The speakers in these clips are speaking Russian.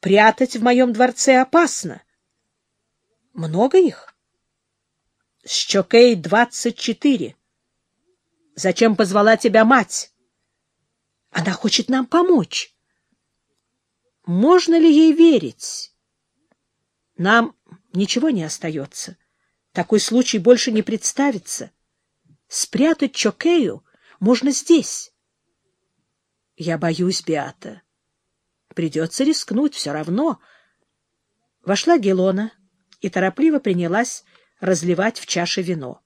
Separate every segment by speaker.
Speaker 1: прятать в моем дворце опасно. Много их? С Чокей двадцать четыре. Зачем позвала тебя мать? Она хочет нам помочь. Можно ли ей верить? Нам ничего не остается. Такой случай больше не представится. Спрятать Чокею можно здесь. Я боюсь, Биата. Придется рискнуть все равно. Вошла Гелона и торопливо принялась разливать в чаше вино.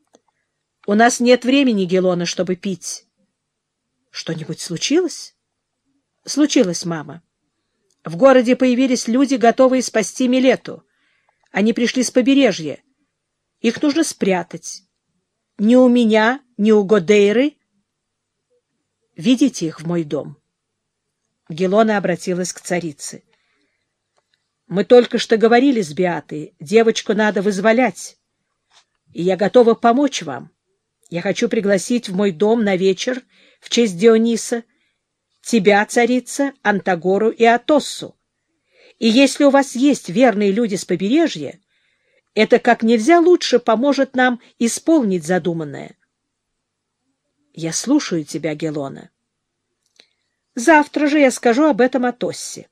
Speaker 1: — У нас нет времени, Гелона, чтобы пить. — Что-нибудь случилось? — Случилось, мама. В городе появились люди, готовые спасти Милету. Они пришли с побережья. Их нужно спрятать. Ни у меня, ни у Годейры. Видите их в мой дом. Гелона обратилась к царице. Мы только что говорили с Биатой. Девочку надо вызволять. И я готова помочь вам. Я хочу пригласить в мой дом на вечер в честь Диониса тебя, царица, Антагору и Атоссу. И если у вас есть верные люди с побережья, это как нельзя лучше поможет нам исполнить задуманное. Я слушаю тебя, Гелона. Завтра же я скажу об этом Атоссе.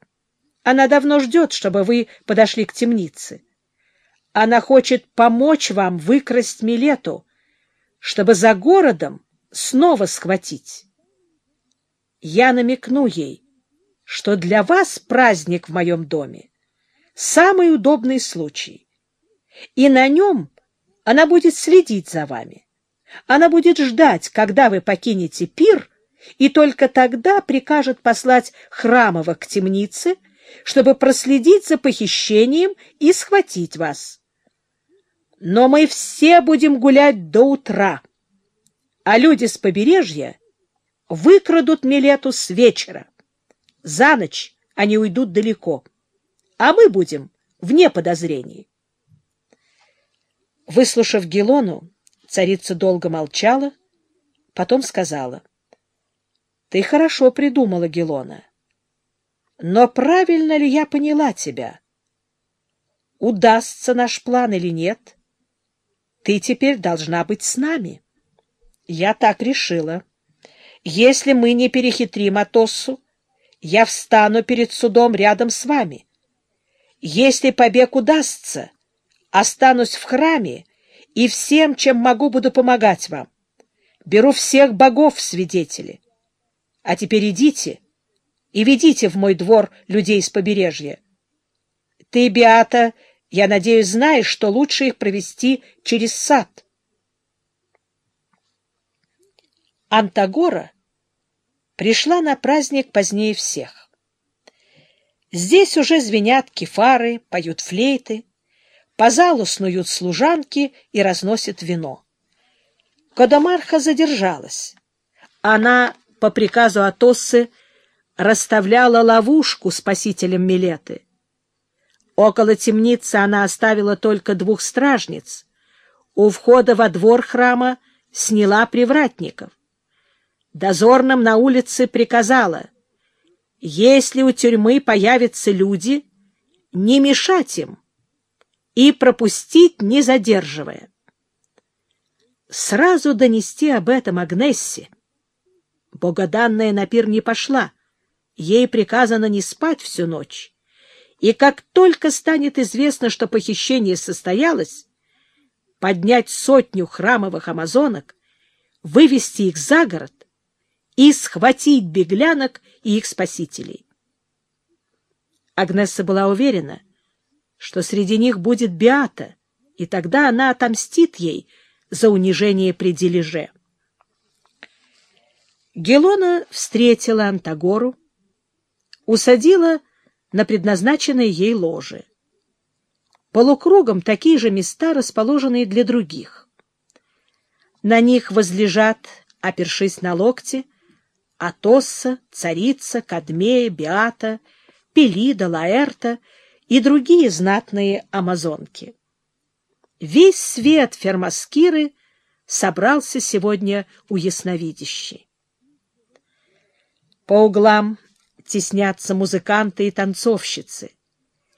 Speaker 1: Она давно ждет, чтобы вы подошли к темнице. Она хочет помочь вам выкрасть Милету, чтобы за городом снова схватить. Я намекну ей, что для вас праздник в моем доме — самый удобный случай, и на нем она будет следить за вами. Она будет ждать, когда вы покинете пир, и только тогда прикажет послать Храмова к темнице — чтобы проследить за похищением и схватить вас. Но мы все будем гулять до утра, а люди с побережья выкрадут Милету с вечера. За ночь они уйдут далеко, а мы будем вне подозрений. Выслушав Гелону, царица долго молчала, потом сказала, — Ты хорошо придумала, Гелона. Но правильно ли я поняла тебя? Удастся наш план или нет? Ты теперь должна быть с нами. Я так решила. Если мы не перехитрим Атоссу, я встану перед судом рядом с вами. Если побег удастся, останусь в храме и всем, чем могу, буду помогать вам. Беру всех богов в свидетели. А теперь идите и ведите в мой двор людей с побережья. Ты, Биата, я надеюсь, знаешь, что лучше их провести через сад. Антагора пришла на праздник позднее всех. Здесь уже звенят кефары, поют флейты, по залу снуют служанки и разносят вино. Кодомарха задержалась. Она, по приказу Атоссы, расставляла ловушку спасителям Милеты. Около темницы она оставила только двух стражниц. У входа во двор храма сняла привратников. Дозорным на улице приказала, если у тюрьмы появятся люди, не мешать им и пропустить, не задерживая. Сразу донести об этом Агнессе. Богоданная на пир не пошла — Ей приказано не спать всю ночь. И как только станет известно, что похищение состоялось, поднять сотню храмовых амазонок, вывести их за город и схватить беглянок и их спасителей. Агнесса была уверена, что среди них будет Биата, и тогда она отомстит ей за унижение при дележе. Гелона встретила Антагору, усадила на предназначенное ей ложе. Полукругом такие же места, расположенные для других. На них возлежат, опершись на локти, Атосса, Царица, Кадмея, Биата, Пелида, Лаэрта и другие знатные амазонки. Весь свет Фермаскиры собрался сегодня у ясновидящей. По углам теснятся музыканты и танцовщицы.